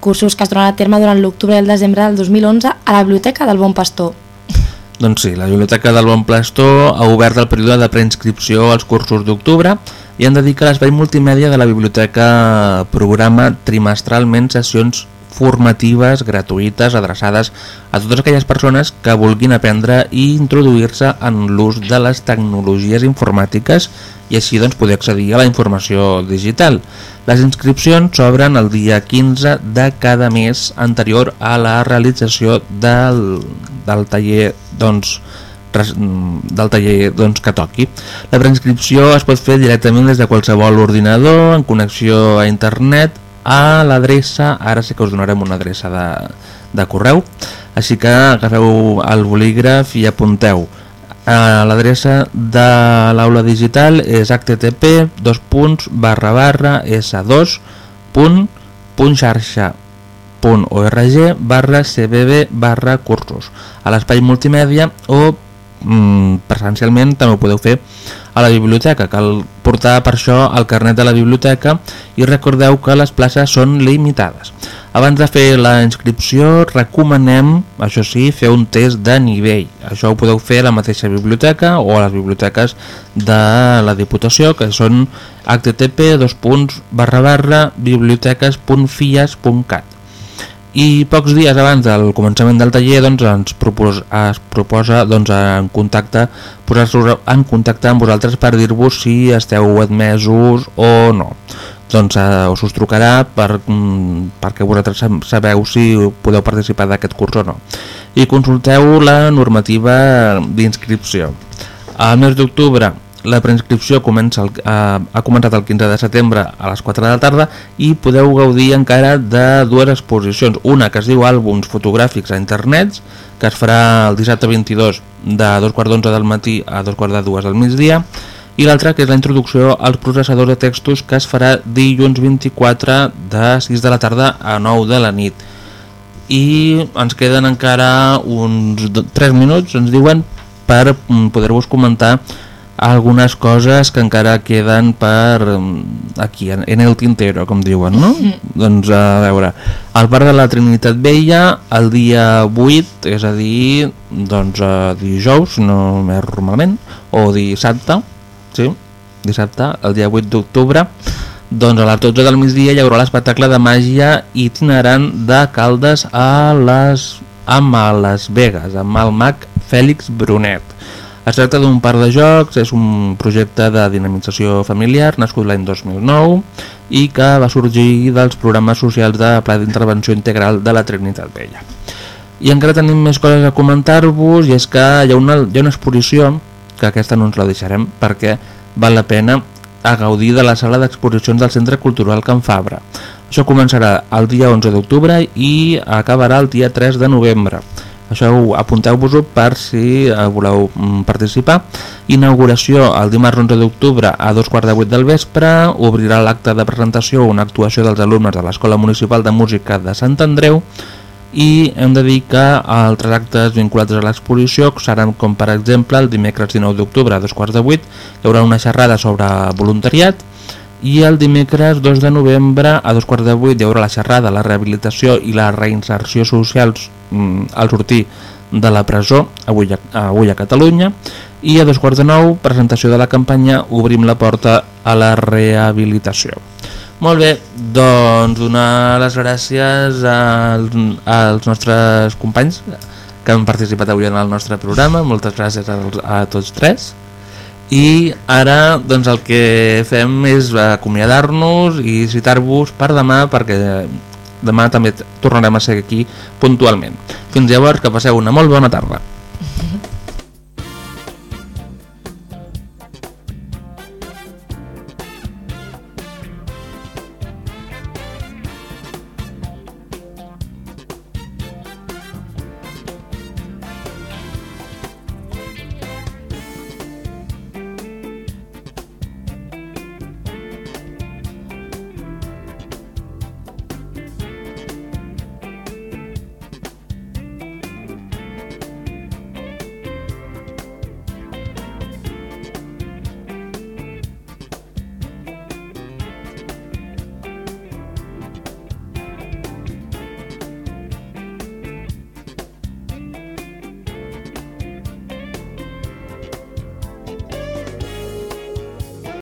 Speaker 2: cursos que es donaran a terme durant l'octubre i el desembre del 2011 a la Biblioteca del Bon Pastor.
Speaker 3: Doncs sí, la Biblioteca del Bon Pastor ha obert el període de preinscripció als cursos d'octubre i han de dir que l'espai multimèdia de la biblioteca programa trimestralment sessions formatives gratuïtes adreçades a totes aquelles persones que vulguin aprendre i introduir-se en l'ús de les tecnologies informàtiques i així doncs, poder accedir a la informació digital. Les inscripcions s'obren el dia 15 de cada mes anterior a la realització del, del taller doncs, del taller doncs, que toqui. La preinscripció es pot fer directament des de qualsevol ordinador, en connexió a internet, a l'adreça, ara sí que us donarem una adreça de, de correu, així que agafeu el bolígraf i apunteu. Eh, L'adreça de l'aula digital és http dos punts barra barra s2 punt punt xarxa www.org barra cbb barra cursos a l'espai multimèdia o mm, presencialment també ho podeu fer a la biblioteca. Cal portar per això el carnet de la biblioteca i recordeu que les places són limitades. Abans de fer la inscripció recomanem, això sí, fer un test de nivell. Això ho podeu fer a la mateixa biblioteca o a les biblioteques de la Diputació, que són http biblioteques.fies.cat i pocs dies abans del començament del taller doncs, ens propos, es proposa doncs, en contacte posar-se en contacte amb vosaltres per dir-vos si esteu admesos o no. Doncs eh, us us trucarà per, mm, perquè vosaltres sab- sabeu si podeu participar d'aquest curs o no. I consulteu la normativa d'inscripció. Al mes d'octubre la preinscripció comença el, ha, ha començat el 15 de setembre a les 4 de la tarda i podeu gaudir encara de dues exposicions. Una que es diu Àlbums fotogràfics a internet, que es farà el dissabte 22 de dos quarts d'onze del matí a dos quarts de dues del migdia, i l'altra que és la introducció als processadors de textos que es farà dilluns 24 de 6 de la tarda a 9 de la nit. I ens queden encara uns 3 minuts, ens diuen, per mm, poder-vos comentar algunes coses que encara queden per mm, aquí, en, el tintero, com diuen, no? Doncs a veure, al bar de la Trinitat Vella el dia 8, és a dir, doncs a dijous, no més normalment, o dissabte, sí, dissabte, el dia 8 d'octubre, doncs a les 12 del migdia hi haurà l'espectacle de màgia itinerant de Caldes a les, a les Vegas, amb el mag Fèlix Brunet. Es tracta d'un parc de jocs, és un projecte de dinamització familiar nascut l'any 2009 i que va sorgir dels programes socials de Pla d'Intervenció Integral de la Trinitat Vella. I encara tenim més coses a comentar-vos i és que hi ha, una, hi ha una exposició, que aquesta no ens la deixarem perquè val la pena a gaudir de la sala d'exposicions del Centre Cultural Can Fabra. Això començarà el dia 11 d'octubre i acabarà el dia 3 de novembre. Això apunteu-vos-ho per si eh, voleu mm, participar. Inauguració el dimarts 11 d'octubre a dos quarts de vuit del vespre. Obrirà l'acte de presentació una actuació dels alumnes de l'Escola Municipal de Música de Sant Andreu i hem de dir que altres actes vinculats a l'exposició seran com per exemple el dimecres 19 d'octubre a dos quarts de vuit hi haurà una xerrada sobre voluntariat i el dimecres 2 de novembre a dos quarts de vuit hi haurà la xerrada, la rehabilitació i la reinserció socials al sortir de la presó avui a, avui a Catalunya i a dos quarts de nou presentació de la campanya Obrim la porta a la rehabilitació. Molt bé, doncs donar les gràcies als, als nostres companys que han participat avui en el nostre programa, moltes gràcies als, a tots tres i ara doncs el que fem és acomiadar-nos i citar-vos per demà perquè Demà també tornarem a ser aquí puntualment. Fins llavors, que passeu una molt bona tarda.